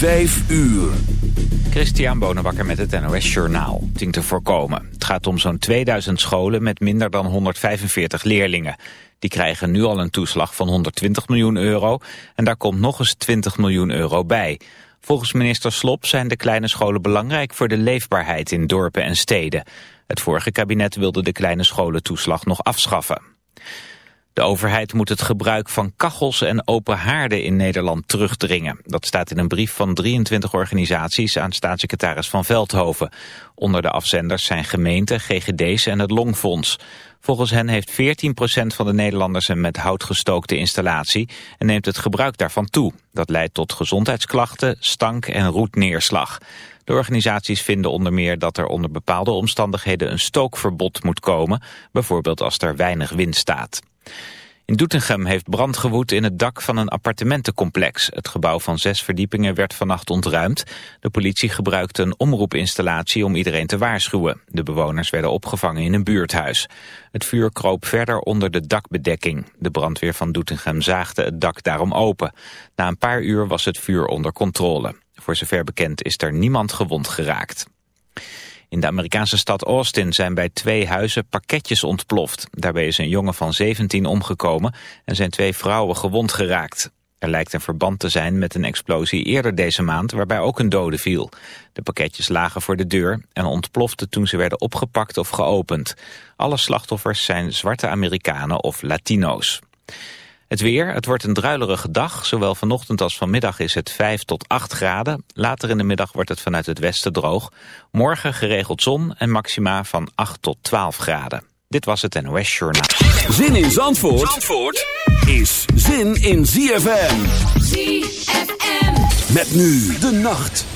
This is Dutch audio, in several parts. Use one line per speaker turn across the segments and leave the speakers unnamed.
Vijf uur.
Christian Bonenbakker met het NOS Journaal. Ding te voorkomen. Het gaat om zo'n 2000 scholen met minder dan 145 leerlingen. Die krijgen nu al een toeslag van 120 miljoen euro... en daar komt nog eens 20 miljoen euro bij. Volgens minister Slop zijn de kleine scholen belangrijk... voor de leefbaarheid in dorpen en steden. Het vorige kabinet wilde de kleine scholentoeslag nog afschaffen. De overheid moet het gebruik van kachels en open haarden in Nederland terugdringen. Dat staat in een brief van 23 organisaties aan staatssecretaris Van Veldhoven. Onder de afzenders zijn gemeenten, GGD's en het Longfonds. Volgens hen heeft 14% van de Nederlanders een met hout gestookte installatie en neemt het gebruik daarvan toe. Dat leidt tot gezondheidsklachten, stank en roetneerslag. De organisaties vinden onder meer dat er onder bepaalde omstandigheden een stookverbod moet komen, bijvoorbeeld als er weinig wind staat. In Doetinchem heeft brand gewoed in het dak van een appartementencomplex. Het gebouw van zes verdiepingen werd vannacht ontruimd. De politie gebruikte een omroepinstallatie om iedereen te waarschuwen. De bewoners werden opgevangen in een buurthuis. Het vuur kroop verder onder de dakbedekking. De brandweer van Doetinchem zaagde het dak daarom open. Na een paar uur was het vuur onder controle. Voor zover bekend is er niemand gewond geraakt. In de Amerikaanse stad Austin zijn bij twee huizen pakketjes ontploft. Daarbij is een jongen van 17 omgekomen en zijn twee vrouwen gewond geraakt. Er lijkt een verband te zijn met een explosie eerder deze maand waarbij ook een dode viel. De pakketjes lagen voor de deur en ontploften toen ze werden opgepakt of geopend. Alle slachtoffers zijn zwarte Amerikanen of Latino's. Het weer, het wordt een druilerige dag. Zowel vanochtend als vanmiddag is het 5 tot 8 graden. Later in de middag wordt het vanuit het westen droog. Morgen geregeld zon en maxima van 8 tot 12 graden. Dit was het NOS Journaal.
Zin in Zandvoort, Zandvoort is zin in ZFM.
ZFM.
Met nu de nacht.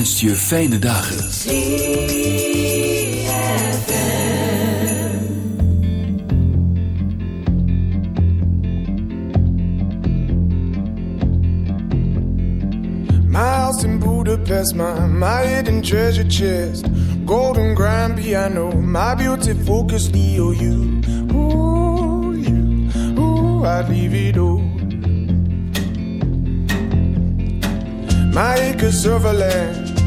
Wenst je fijne dagen.
House in Budapest, my, my hidden treasure chest. Golden grand piano, my beauty focus EOU. Ooh, you, ooh, I'd leave it all. My acres of land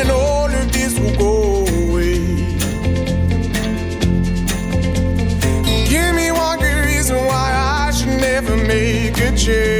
then all of this will go away. Give me one good reason why I should never make a change.